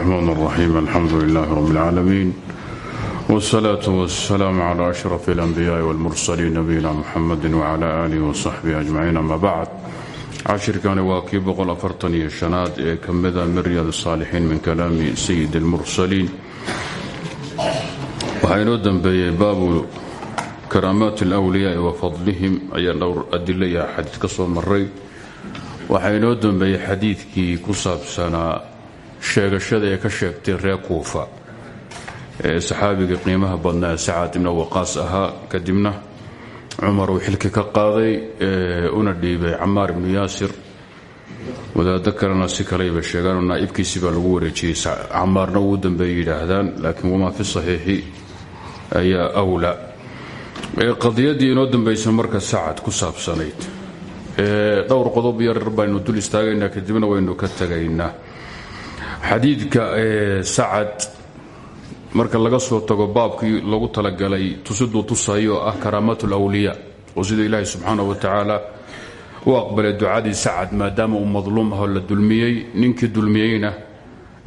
الرحمن الرحيم الحمد لله رب العالمين والصلاة والسلام على أشرف الأنبياء والمرسلين نبينا محمد وعلى آله وصحبه أجمعين أما بعد cashirkani waa kii boqol afartan iyo shanaad ee ka mida min riyaad الsaalixiin min kalaami sayid اlmursaliin waxaa inoo dembeeyey baabu karaamaat اlأwliyaai wa fadlihim ayaan dhowr adilo iyo xadiid ka soo maray waxaa inoo dembeeyey xadiidkii ku saabsanaa sheegashada ee ka sheegtay reer kuufa. Ee saxaabigii qiimaha badnaa sacad ibna waqaas ahaa kadibna cumar uu xilki ka qaaday una dhiibay camaar ibnu yaasir. Wadaado kalena si kalayba sheegaan oo naa'ibkiisii baa lagu wareejiyey. Camaarna ugu dambeeyay yidhaahdaan laakiin wamaa fi saxiixi ayaa wlaa qadiyadii inoo dambaysa marka sacad ku saabsanayd. Dhowr qodob yaryar baynu dul istaagaynaa kadibna waynu ka tegaynaa xadiidka sacad marka laga soo tago baabkii lagu talagalay tusiduu tusayo ah karaamaat lwliyaa oo sida ilaahay subxaanah wa tacaala u aqbalay ducadii sacad maadaama uu madluum ahoo la dulmiyey ninkii dulmiyeyna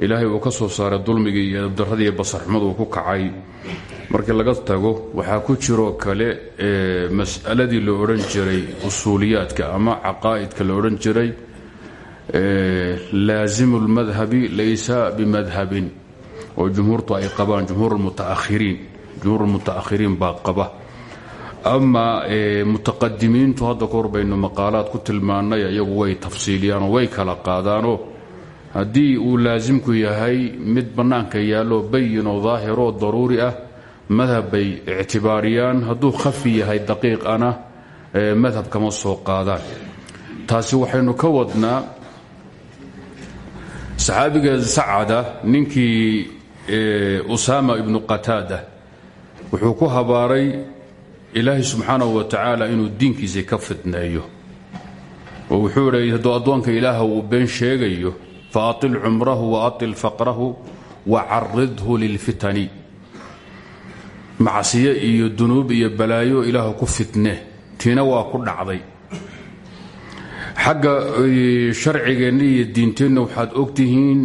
ilaahay uu ka soo saaray dulmigii iyo dabdaradii iyo basarxumadu ku kacay. Markii laga tago waxaa ku jiroo kale mas'aladii la odhan jiray usuuliyaadka ama caqaa'idka la odhan jiray laasimu lmadhabi laysa bimadhabin oo jumhuurtu ay qabaan jumhuur mutaahiriin baa qaba ama mutaqadimiintu hadda kahor baynu maqaalaad ku tilmaannay iyagu way tafsiiliyaanoo way kala qaadaanoo haddii uu laasimku yahay mid bannaanka yaallo bayinoo daahiroo daruuri ah madhab bay ictibaariyaan hadduu khafi yahay daqiiqana madhab ka saxaabiga sacada ninkii usaama ibnu qataada wuxuu ku habaaray ilaahay subxaanahu wa tacaala inuu diinkiisa ka fidneeyo oo wuxuu idhi hadduu addoonka ilaaha uu been sheegayo fa atil cumrahu wa atil faqrahu wa caridhu lilfitani macsiyo iyo dunuub iyo balaayo ilaahu ku fitne tiina waa ku dhacday xagga sharcigeenna iyo diinteenna waxaad ogtihiin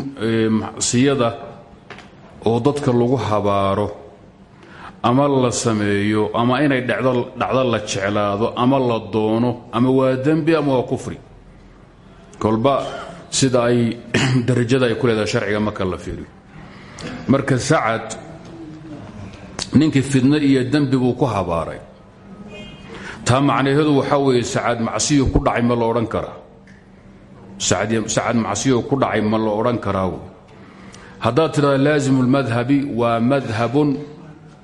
macsiyada oo dadka lagu habaaro ama la sameeyo ama inay dhacdo la jeclaado ama la doono ama waa dembi ama waa kufri. Kolba sida ay darajada ay ku leedahay sharciga marka la fiiriyo. Marka sacad ninkii fidno iyo dembi buu ku habaaray taa macnaheedu waxaa weeye sacad macsiyu ku dhacay ma la odhan karaa sacad macsiyu ku dhacay ma la odhan karaa wey haddaad tidhahda laasimu lmadhabi waa madhabun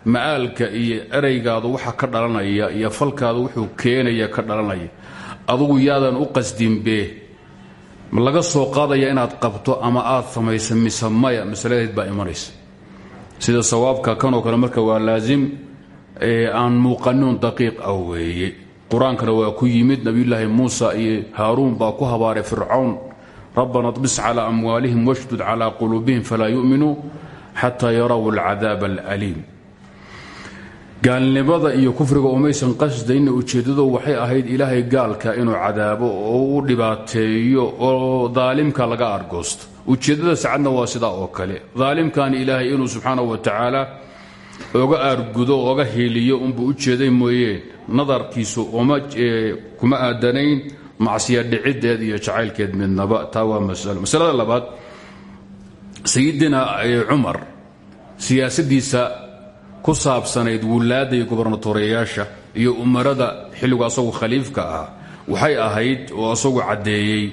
ma'aalka iyo eraygaadu waxa ka dhalanaya iyo falkaadu wuxuu keenaya ka dhalanaya. Adugu yaadan u qasdinbee ma laga soo qaadaya inaad qabto ama aad samaysa mise maya masaladeed baa imanaysa. Sida sawaabka kanoo kale marka waa laasim aan muuqanin daqiiq ah weeye qur-aankana waa ku yimid nebiyulaahi muusa iyo haaruun baa ku habaaray fircawn rabbana طbis clى amwaalihim washdud clى quluubihim falaa yu'minuu xataa yaraw اlcadaab اlأliim gaalnimada iyo kufriga umaysan qasdayna ujeeddadu waxay ahayd ilaahay gaalka inuu cadaabo oo u dhibaateeyo oo daalimka laga argoosto ujeeddada sacadna waa sidaa oo kale daalimkan ilaahay inuu subxaanaه wa tacaala oga aargudo oga hiiliyo unbuu u jeeday mooyeen nadarkiisu kuma aadanayn. Macsiya dhicideed iyo jacaylkeed midnaba taa waa masalo. Masalada labaad sayidina cumar siyaasadiisa ku saabsanayd wulaadda iyo gobernatoreyaasha iyo umarada xilligu asagu khaliifka ah waxay ahayd oo asagu caddeeyey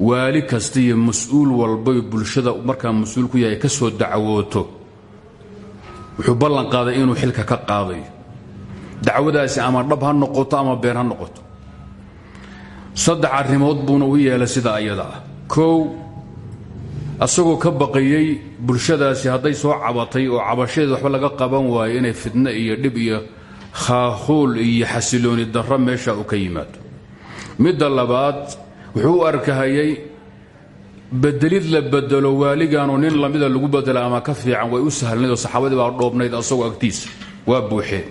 waali kasta iyo mas'uul walbay bulshada markaa mas'uul ku yahay ka soo dacwooto wuxuu ballan qaaday inuu xilka ka qaadayo dacwadaasi ama dhab ha noqoto ama been ha noqoto. Saddex arrimood buuna u yeelay sida ayada ah. Kow asagoo ka baqayey bulshadaasi hadday soo cabatay oo cabashadeed waxba laga qaban waayo inay fitno iyo dhib iyo khaahuul iyo xasilooni darro meesha uu ka yimaado. Midda labaad wuxuu u arkahayay bedelid la bedelo waaliganoo nin lamida lagu bedela ama ka fiican way u sahlanayd oo saxaabadii baa dhoobnayd asagoo agtiisa waa buuxeen.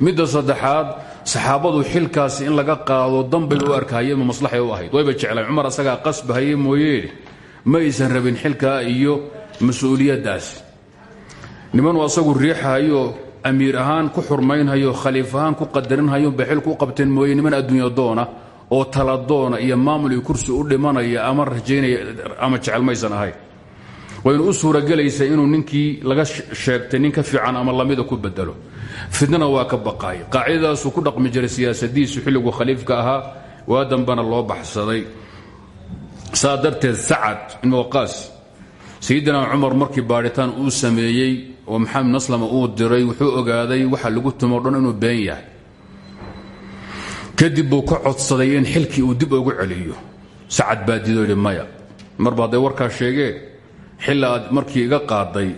Midda saddexaad saxaabadu xilkaasi in laga qaado danbay u arkahayeen ma maslaxay u ahayd. Wayba jeclaan. Cumar asagaa qasbahaye mooyeene ma aysan rabin xilkaa iyo mas'uuliyaddaas. Nimanuu asagu riixahayo amiir ahaan ku xurmaynhayo khaliif ahaan ku qadarinhayo baxil ku qabteen mooye niman adduunya doona oo taladoona iyo maamul iyo kursi u dhimanaya ama rajaynaya ama jecel maysan ahayn waynu u suuragelaysaa inuu ninkii laga sheegtay nin ka fiican ama lamida ku bedelo. Fidnana waa ka baqaay qaacidadaasuu ku dhaqmi jiray siyaasadiisu xilliguu khaliifka ahaa waa dambana loo baxsaday. Saa darteed sacad ibn waqaas sayidina cumar markii baadhitaan uu sameeyey oo maxamed naslama uu diray wuxuu ogaaday waxa lagu tumo dhan inuu been yahay kadib buu ka codsaday in xilkii uu dib ugu celiyo. Sacad baa diido yidhi maya marba hadday warkaa sheegeen xilla markii iga qaaday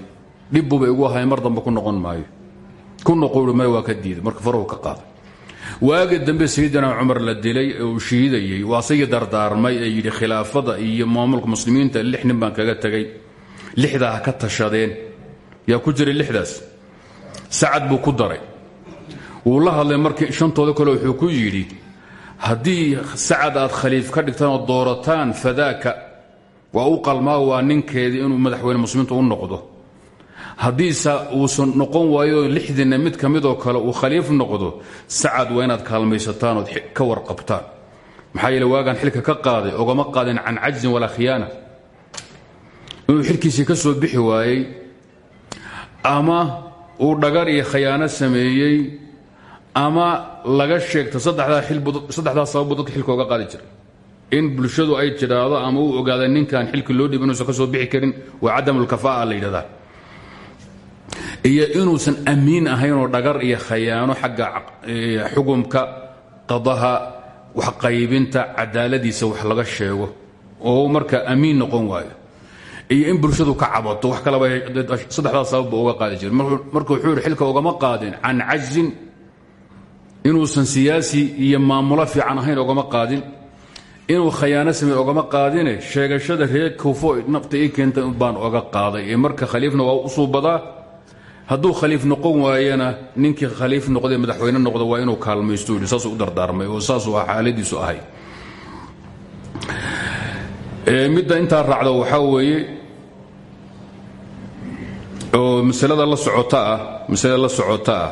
dhibbuba igu ahay mar dambe ku noqon maayo. Ku noqoui maya waa ka diiday. Marka faruhu ka qaaday. Waagi dambe sayidina cumar la dilay ee uu shiidayey dardaarmay ee yidhi khilaafada iyo maamulka muslimiinta lix baan kaga tegay. Lixdaa ka tashadeen. Yaa ku jiray lixdaas. Sacad buu ku daray wuu la hadlay markii shantooda kale wuxuu ku yidhi haddii sacad aad khaliif ka dhigtaan oo doorataan fadaaka waa u qalmaa waa ninkeedii inuu madaxweyne muslimiinta u noqdo. Haddiise uusan noqon waayo lixdiinna mid ka midoo kale uu khaliif noqdo sacad waa inaad kaalmaysataan ka warqabtaan. Maxaa yeele waagaan xilka ka qaaday ogama qaadin can cajzin walaa khiyaana. Inuu xilkiisii ka soo bixi waayey ama uu dhagar iyo khayaano sameeyey ama laga sheegto saddexdaa sababu dadka xilka oga qaadi jiray. In bulshadu ay tidhaahdo ama uu ogaada ninkan xilka loo dhib inuusan ka soo bixi karin waa cadamulkafaa'a la yidhahdaa. Iyo inuusan amiin ahayn oo dhagar iyo khayaano xagga xukumka qadaha waxqaybinta cadaaladiisa wax laga sheego oo marka amiin noqon waayo. Iyo in bulshadu ka cabato wax kalaba saddexdaas sababba uga qaadi jira marka wuxuu yidhi xilka ugama qaadin can cajzin inuusan siyaasi iyo maamulo fiican ahayn ogama qaadin. Inuu khayaano samey ogama qaadine sheegashada reer kufo nafta ii keentay baan oga qaaday. Marka khaliifna waa u suubadaa hadduu khaliif noqon waayana ninkii khaliif noqday madaxweyne noqda waa inuu kaalmaysto yidhi u dardaarmay oo saasuu xaaladiisu ahay. Midda intaa raacda waxaa weeye oo masalada la socota ah masalada la socota ah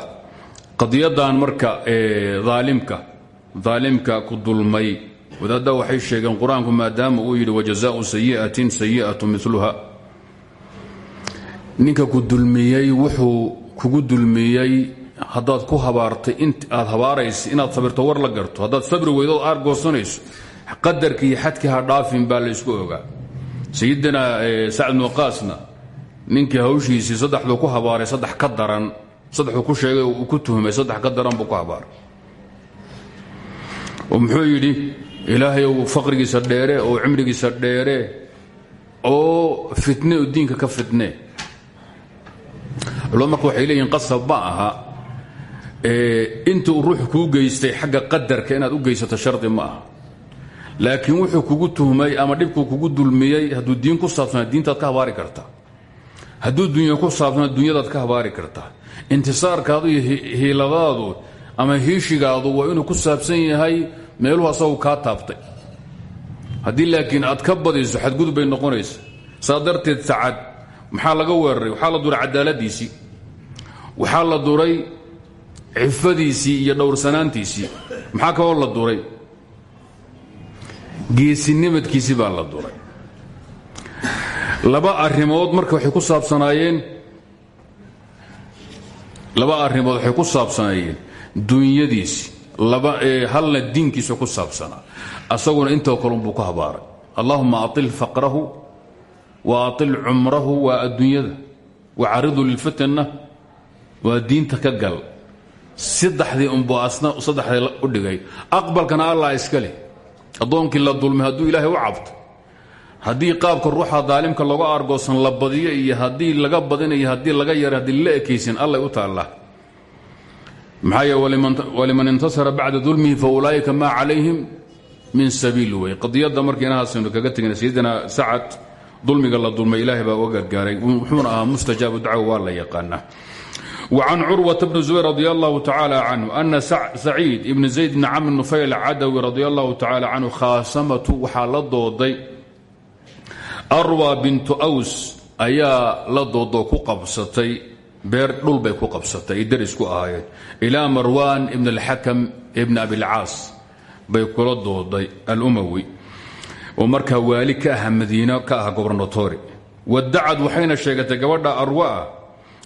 qadiyadan marka aalimka daalimka ku dulmay wadaadda waxay sheegeen qur'aanku maadaama uu yidhi wajazaau sayi'atin sayi'atu miluha ninka ku dulmiyey wuxuu kugu dulmiyey haddaad ku habaartay aad habaaraysa inaad sabirto war la garto haddaad sabri weydo ood aargoosanayso qadarkii iyo xadkii ha dhaafin baa la ysku ogaa. Sayidina sacd bnu qaasna ninkii hawshiisii saddexduu ku habaaray saddex ka saddexuu ku sheegay uu ku tuhmay saddex ka daran buu ku habaaray oo muxuu yidhi ilaahay ou faqrigiisa dheere oo cimrigiisa dheere oo fitne oo diinka ka fitne. Culmad marka waxay qasab ma aha inta uu ruuxu kuu geystay xagga qadarka inaad u geysato shardi ma aha. Laakiin wuxuu kugu tuhmay ama dhibkuu kugu dulmiyey hadduu diin ku saabsana diintaad ka habaari kartaa hadduu dunya ku saabsana dunyadaad ka habaari kartaa intisaarkaadu iyo hiiladaadu ama hiishigaadu waa inuu ku saabsan yahay meeluhu asagu kaa taabtay. Haddii laakiin aad ka badiso xadgudub bay noqonaysa. Saa darteed sacad maxaa laga weeraray? Waxaa la duray cadaaladiisii waxaa la duray cifadiisii iyo dhowrsanaantiisii. Maxaa kaloo la duray? Geesinimadkiisii baa la duray. Laba arrimood marka waxay ku saabsanaayeen laba arrimood waxay ku saabsanaayeen dunyadiisii laba halna diinkiisa ku saabsanaa asaguna intoo kalunbuu ku habaaray. Allahuma aطil faqrahu wa aطil cumrahu waa adduunyada wa caridu lilfitanna waa diinta ka gal. Saddexdii unbuu asna saddexdii u dhigay. Aqbalkana allah iska leh. Addoonkii la dulmay hadduu ilaahay u cabto haddii qaabka ruuxa daalimka lagu aargoosan la badiyo iyo haddii laga badinayo haddii laga yara haddii la ekaysan allay u taallaa maxaa yee waliman intasara bacda dulmihi fa ulaa'ika maa calayhim min sabiil wey qadiyadda markii inahaasaynu kaga tegna sayidina sacad dulmiga la dulmay ilaahay baa uga gargaaray wuxuuna ahaa mustajaabu dacwa waa la yaqaanaa وعن cروة بن زبير رضي الله تعالى عنه أن سعيid بن زayd بن cمر نufayl cadwi رضي الله تعالى عنه khaasamatu waxaa la dooday arwى bintu أws ayaa la doodoo ku qabsatay beer dhul bay ku qabsatay ay daris ku ahaayeen. Ilaa marwan ibn alxakam ibn abilcaas bay kula dooday alumawi. Oo markaa waali ka aha madiino ka aha gobernatori. Wadacad waxayna sheegatay gabadha arwa ah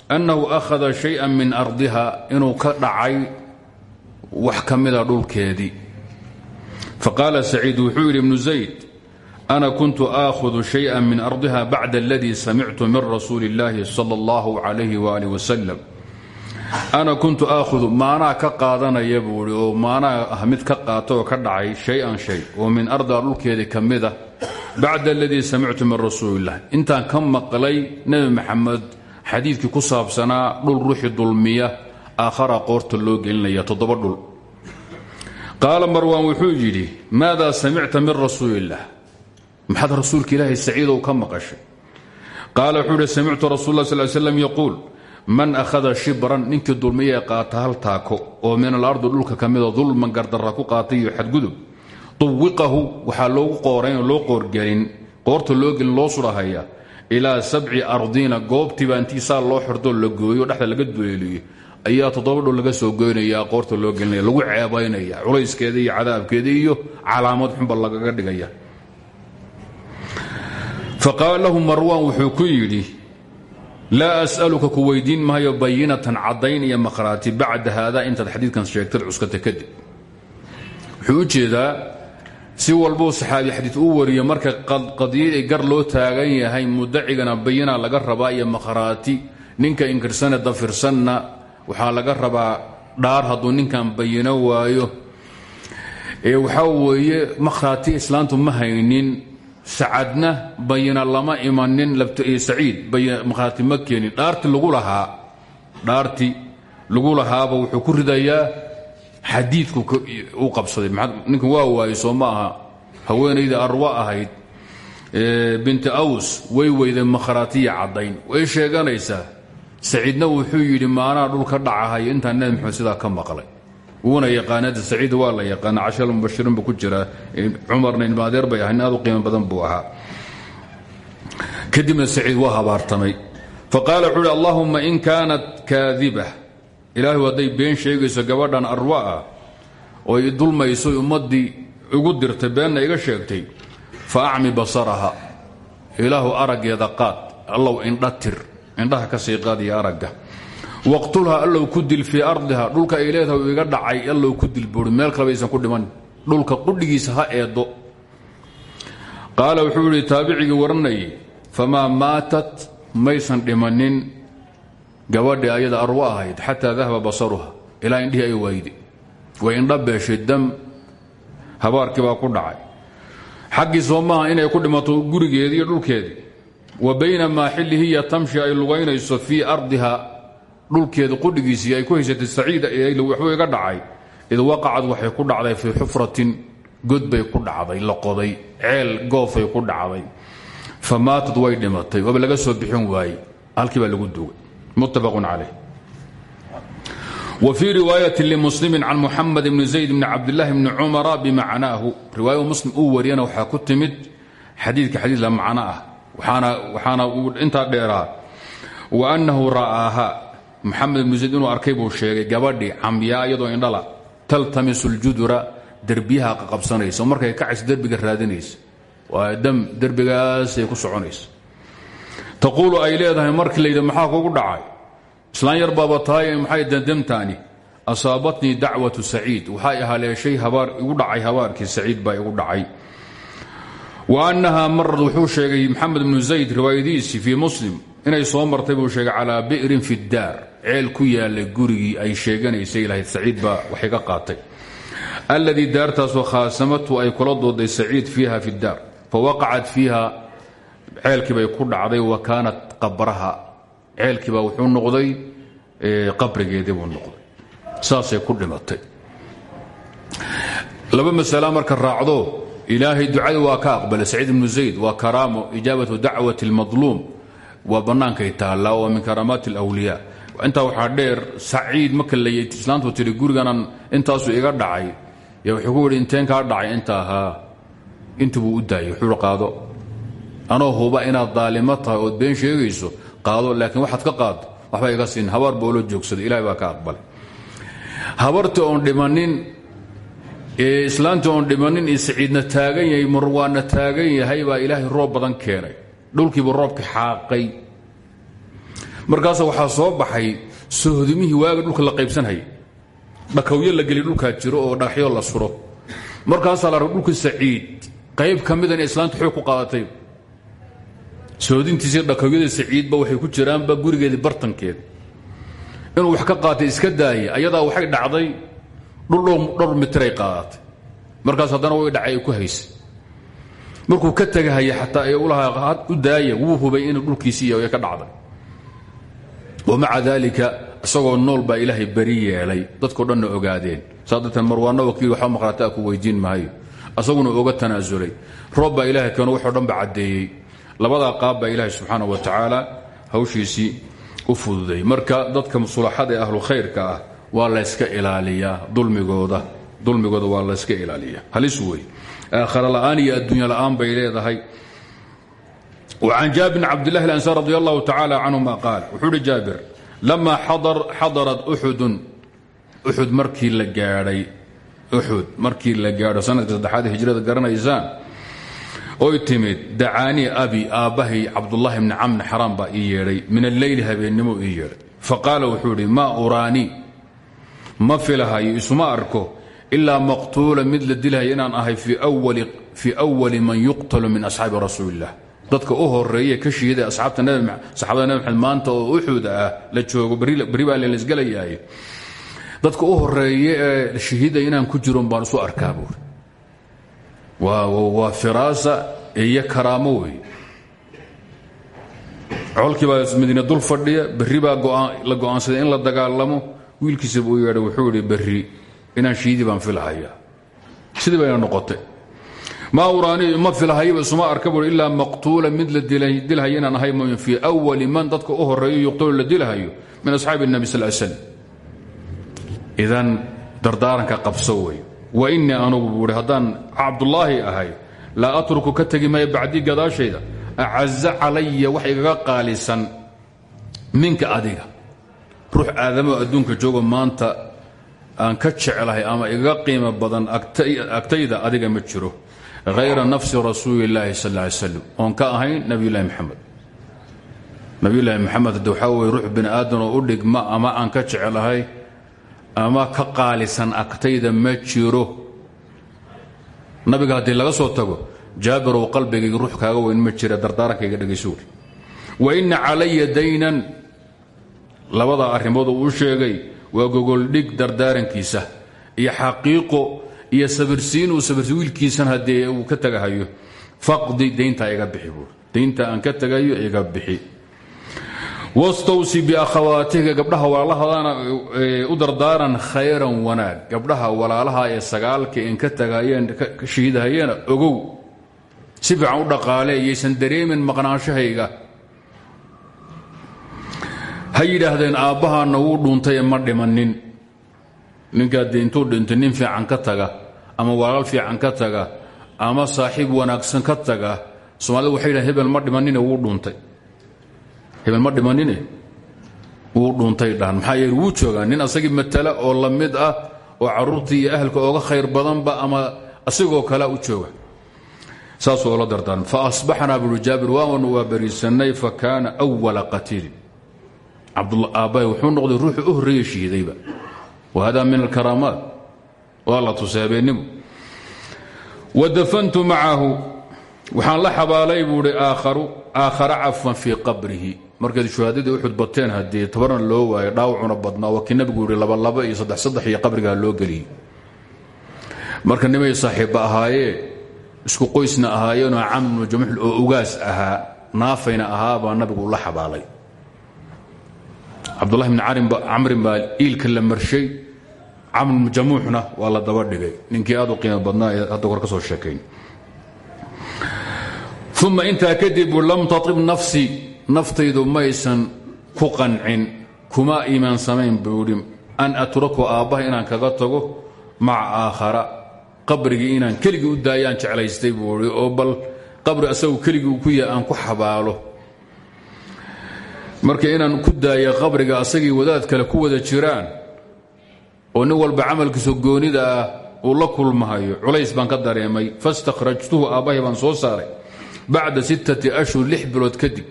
annahu akhada shay-an min ardiha inuu ka dhacay wax ka mida dhulkeedii. Faqaala saciid wuxuu yidhi zayd ana kuntu aakhudu shaya min ardiha bacda aladii samictu min rasuuli illaahi sal allahu calayhi waalih wasalam ana kuntu aakhudu maanaa ka qaadanaya buu oo maana ah mid ka qaata oo ka dhacay shay-an shay oo min ardaa dhulkeedii ka mid ah bacda samictu min rasuuliillah intaan ka maqlay nebi maxamed xadiidkii ku saabsanaa dhul ruuxi dulmiya aakhara qoorta loo gelinaya toddoba dhul qaala marwaan wuxuu yidhi maadaa samicta min rasuuliillah maxaad rasuulka ilaahay saciidow ka maqashay? Qaala wuxuu ihi samictu rasul lah sal slam yaquul man akhada shibran ninkii dulmiyee qaata hal taako oo min alardi dhulka ka mida dulman gardarra ku qaatay iyo xadgudub tuwiqahu waxaa loogu qoorayn oo loo qoorgelin qoorta loo gelin loo sudhahaya ilaa sabci ardiina goobtiiba intii saa loo xordoo la gooyo dhexda laga duleeliyo ayaa toddoba dhul laga soo goynaya qoorta loo gelinaya lagu ceebaynaya culayskeeda faqaala lahu marwaan wuxuu ku yidhi laa as'aluka ku weydiin maayo bayinatan caddayn iyo makhraati bacda haada. Intaad xadiidkan sheegtad cuskata kadib wuxuu u jeedaa si walbuu saxaabi xadiid u wariyo marka qadiyadii gar loo taagan yahay mudacigana bayina laga rabaa iyo makhraati ninka inkirsane dafirsanna waxaa laga rabaa dhaar hadduu ninkan bayino waayo. Ee waxaa weeye islaantu ma haynin sacadna bayina lama imanin saciid makhraati ma keenin dhaarti lagu lahaa dhaarti lagu lahaaba wuxuu ku ridayaa xadiidku u qabsaday ninkan waa waaye soo ma aha haweenayda arwa ahayd binti aws way weyday makhraatiya caddayn way sheeganaysaa saciidna wuxuu yidhi maanaa dhul ka dhacahay intaan nebi maxamed sidaa ka maqlay wuuna yaqaanada saciid waa la yaqaana cashal mubashirin buu ku jiraa cumarna ilmaadeer bay ahayn aad u qiimo badan buu ahaa. Kadibna saciid waa habaartamay. Faqaala wuxuu uhi allahuma in kaanat kaadiba ilaahu hadday been sheegayso gabadhan arwa ah oo i dulmayso ummaddii igu dirtay beenna iga sheegtay fa acmi basaraha. Ilaahu araggeeda qaad allow indha tir indhaha ka sii qaadiya aragga waqtulha allow ku dil fii ardiha dhulka ay iga dhacay allow ku dil buuri meel kaleba aysan ku dhiman. Dhulka qudhigiisa ha eedo qaala wuxuu yidhi taabicigii waranayay famaa maatat? Maysan dhimanin. Gabadhii ayada arwo ahayd xataa dahaba basaruha. Ilaa indhihii ay waayde way indha beeshay dam. Habaarkii baa ku dhacay. Xaggii soo maaha inay ku dhimato gurigeedii dhulkeedii. Wa baynamaa xilli hiya tamshi ay lugaynayso fii ardiha dhulkeeda qudhigiisii ay ku haysatay saciida waxbuu iga dhacay id waqacad waxay ku dhacday fii xufratin god bay ku dhacday la qoday ceel goofay ku dhacday. Fa maatad dhimatay waaba laga soo bixin waaye halkii baa lagu dugay. Muttafaqun caleyh wa fii riwaayati limuslimi can muxamed bni zayd bni cabdilaahi bni cumara bimacnaahu riwaaya muslim uu wariyana waxaa ku timid xadiidka xadiid la macno ah waxaana intaa dheeraa wa annahu maxamed ibnu zayd inuu arkay buu sheegay gabadhii camyaa indhala taltamisu ljudura derbiyaha qaqabsanaysa markay kacayso derbiga raadinaysa waa dam derbigaasay ku soconaysa taquulu ay markii layidhi maxaa kugu dhacay? Islaan yar baaba tahay maxay dandamtaani? Asaabatnii dacwatu saciid. Waxay haleeshay habaar igu dhacay habaarkii saciid baa igu dhacay. Wa annahaa marad wuxuu sheegay maxamed ibnu zayd riwaayadiisii fii muslim inay soo martay buu sheegay calaa bi'rin fi daar ceel ku yaalay gurigii ay sheeganaysay lahayd saciid baa waxay ka qaatay. Alladii daartaasoo khaasamatu ay kula dooday saciid fiiha fi daar. Fa waqacat fiiha ceelkiibay ku dhacday wa kaanat qabraha. Ceelkiibaa wuxuu noqday qabrigeedii buu noqday. Saasay ku dhimatay. Laba masala marka raacdo. Ilaahay ducadii waa ka aqbalay. Saciid ibnu zayd waa karaamo ijaabatu dacwati اlmadluum waa bannaankay taallaa oo min karaamaati اlwliyaa intaa waxaa dheer saciid marka la islaantu tihi guriganan intaasuu iga dhacay. Wuxuu ku yihi inteen kaa dhacay inta ahaa intii buu u daayay wuxuu qaado. Anoo huba inaad daalimo tahay been sheegayso qaado laakiin waxaad ka qaado waxba iga siin. Habaar boolo joogsada ilahay baa ka aqbalay. Habarti oon dhimanin islaantii oon dhimanin iyo saciidna taagan yahay marwaana taagan yahay baa ilaahay roob badan keenay. Dhulkiibu roobka xaaqay markaas waxaa soo baxay sohodimihii waaga dhulka la qaybsanhayay dhakawyo la geliy dhulkaa jiro oo dhagaxyo la suro. Markaasaa la raba dhulka saciid qayb ka mida inay islaantu xoog ku qaadatay. Saciidba waxay ku jiraanba gurigeedii bartankeeda inuu wax ka qaatay iska daaya ayadaa waxay dhacday dhul dhowr mitiray qaadatay. Markaas haddana way dhacay ku haysay. Markuu ka tegahaya xataa ay ulahaa u daaya wuu hubay inuu dhulkiisii yahay ka dhacday wamaca daalika isagoo nool baa ilaahay beri yeelay. Dadko dhanna ogaadeen. Saa darteed marwaanna wakiil waxba maqhraataa ku weydiin maayo. Asaguna oga tanaasulay. Roob baa ilahay keeno waxoo dhan ba caddeeyey. Labadaa qaab baa ilaahay subxaana wa tacaala hawshiisii u fududay. Marka dadka musulaxada ee ahlu khayrka ah waa layska ilaaliyaa dulmigooda. Dulmigooda waa layska ilaaliyaa. Halis wey aakhara la'aan iyo adduunya la'aan وعن جابر بن عبد الله الأنسار رضي الله تعالى عنهما قال وxuu hi jاaبر لما xadaرت أxud أxud markii la gaadhay أxud markii la gaadho sanadka saddexaad hijrada garanaysaan oy timid dacaanii abi aabbahay cabdالlahi بni camr xaraam baa ii yeedhay min الleyl habeennimo ii yeedhay faqaala wuxuu idhi ma uraanii ma filahayo isuma arko ilaa maqtuula mid la dilhaya inaan ahay fii أwali man yuqtl min أصxaabi rasuuli الlah dadka u horeeye ka asaabta saxaabada nabi maxamed maanta oo uxud ah la joogo berri baa lelisgelayahay dadka u horeeye ee shahiida inaan ku jiron baan isu arkaa buuri waa firaasa iyo karaamo wey colkii baa madiine dul fadhiya berri baa la go'aansaday in la dagaalamo. Wiilkiisa buu yeedhay wuxuu idhi berri inaan shiidi baan filahaya sidii bayna noqotay ma uraani ma filahayba isuma arka bui ilaa maqtuula mid la dilhayo inaan ahay mooy fii awali man dadka u horeeyo yuqtalu la dilhayo min asxaabi الnabi sal slam idan dardaaranka qabso wey wa inii anugu buuhi haddaan cabdulaahi ahay laa atruku ka tegi maya bacdii gadaashayda. Acaza calaya wax igaga qaalisan minka adiga. Ruux aadamo adduunka joogo maanta aan ka jeclahay ama igaga qiimo badan agtayda adiga ma jiro hayra nafsi rasuuli اllaahi sal ly slam oon ka ahayn nabiyulahi maxamed nabiyulaahi maxamed hadde waxaa weye ruux bini aadan oo u dhigma ama aan ka jeclahay ama ka qaalisan agtayda ma jiro nabiga haddii laga soo tago jaabirow qalbigayga ruux kaaga weyn ma jira dardaarankayga dhegaysuur wa ina calaya daynan labada arrimood uu sheegay waa gogoldhig dardaarankiisa iyo xaqiiqo iyo sabirsiin uu sabirsi wiilkiisan haddee uu ka tagahayo faqdi dayntaa iga bixi buur daynta aan ka tagayo iga bixi. Wastawsi biakhawaatika gabdhaha walaalahadana u dardaaran khayran wanaag. Gabdhaha walaalaha ee sagaalka en ka tagayeen ka shiidahayeena ogow. Si u dhaqaale iyaysan dareemin maqnaanshahayga. Ha yidhaahdeen aabbahaana wuu dhuuntay ma dhimanin ninkaa dee intuu dhintay nin fiican ka taga ama walaal fiican ka taga ama saaxiib wanaagsan ka taga soomaalida waxay yidhahen hebel ma dhimanine wuu dhuuntay hebel ma dhimanine wuu dhuuntay dhahan maxaa yeele joogaa nin asagii matala oo la ah oo carruurtii iyo ahalka ooga khayr badanba ama asigoo kalea u jooga. Saasuu ola dardaarmay. Fa asbaxnaa buri jaabir waanu waa bariisannay fa kaana wala qatiilin. Cabdaaabbahi wuxuu noqday ruuxuu u horreeye whada min alkaraamaat waa la tusay habeennimo wadafantu macahu waxaan la xabaalay buuhi aakhara cafwan fii qabrihi. Markayd shuhaadadii uxud bateen haddii tabarna loo waayo dhaawacuna badnaa waa kii nabigu yihi labalaba iyo saddex saddex iyo qabrigaa loo geliyey. Marka nimay saaxiibba ahaayeen isku qoysna ahaayeenoo camr bnu jamuxl oo ugaas ahaa naafayna ahaa baa nabigu la xabaalay. Cabdulahi bni camrin baa iilka la jamuuxna waa la daba dhigay. Ninkii aad u qiimo badnaa hadda kor ka soo sheekayn. Uma intaa kadib lam taib nafsi naftaydu maysan ku qancin kuma iimaan samayn buu an atraku aabbaha inaan kaga tago maca aakhara qabrigii inaan keligii u daayaan jeclaystay buu idhi oo bal qabri asagu keligii ku yahay aan ku xabaalo. Marka inaan ku daaya qabriga asagii wadaad kale ku wada jiraan oo nin walba camalkiisa goonida ah uu la kulmahayo culays baan ka dareemay fastakhrajtuhu aabbahay baan soo saaray. Bacda sittati ashhur lix bilood kadib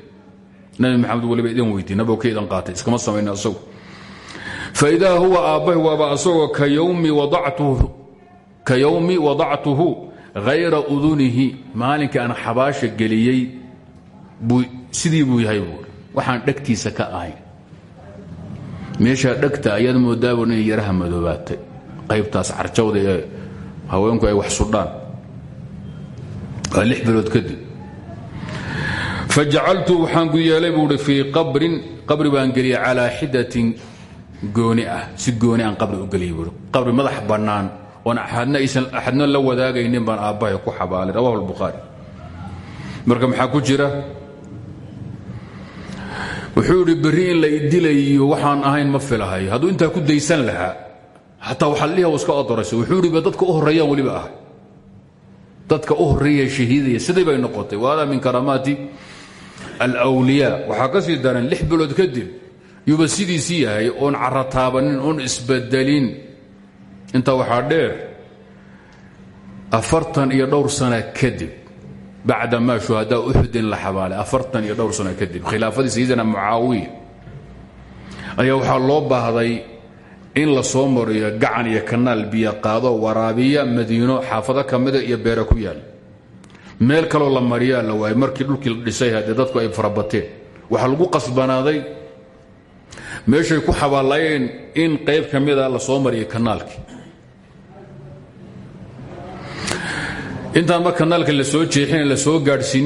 nabi maxamed waliba idin weydiy naboo ka idan qaatay iskama samayna asagu. Faidaa huwa aabbahi waaba asagoo ka yowmi wadactuhu hayra udunihi. Maalinkai aan xabaasha geliyey sidii buu yahay waxaan dhegtiisa ka ahayn meeshaa dhegta ayaad moodaaba inay yaraha madoobaatay. Qaybtaas carjawda ee haweenku ay wax sudhaan waa bilood kadib fajacaltu waxaan ku yeelay buuhi qabrin qabri baan geliyay calaa xidatin gooni ah. Si gooni aan qabri u geliyay qabri madax bannaan oon axadna aysan axadna la wadaagaynin baan aabbahay ku xabaalay rawahu albukhaari marka maxaa ku jira wuxuu idhi berri la idilayo waxaan ahayn ma filahayo hadduu intaa ku daysan lahaa xataa waxaa liha iska odorayso wuxuu idhi dadka u horreeyaan weliba ahay. Dadka u horreeya shahiidaya sidii bay noqotay. Wa hada min karaamaati alwliyaa waxaa ka sii daran lix bilood kadib yuuba sidiisii yahay oon carataabanin oon isbedelin. Intaa waxaa dheer afartan iyo dhowr sana kadib bacda maa shuhadaa uxudin la xabaalay afartan iyo dhowr sano kadib khilaafadii sayidina mucaawiya ayaa waxaa loo baahday in la soo mariyo gacan iyo kanaal biyo qaado waraabiya madiino xaafado ka mida iyo beere ku yaal meel kaloo la mariyaa la waayay markii dhulkii la dhisay haddee dadku ay farabateen waxaa lagu qasbanaaday meeshay ku xabaalayeen in qayb ka mida la soo mariyo kanaalkii intaan ma kanaalka la soo jeexin la soo gaadhsiin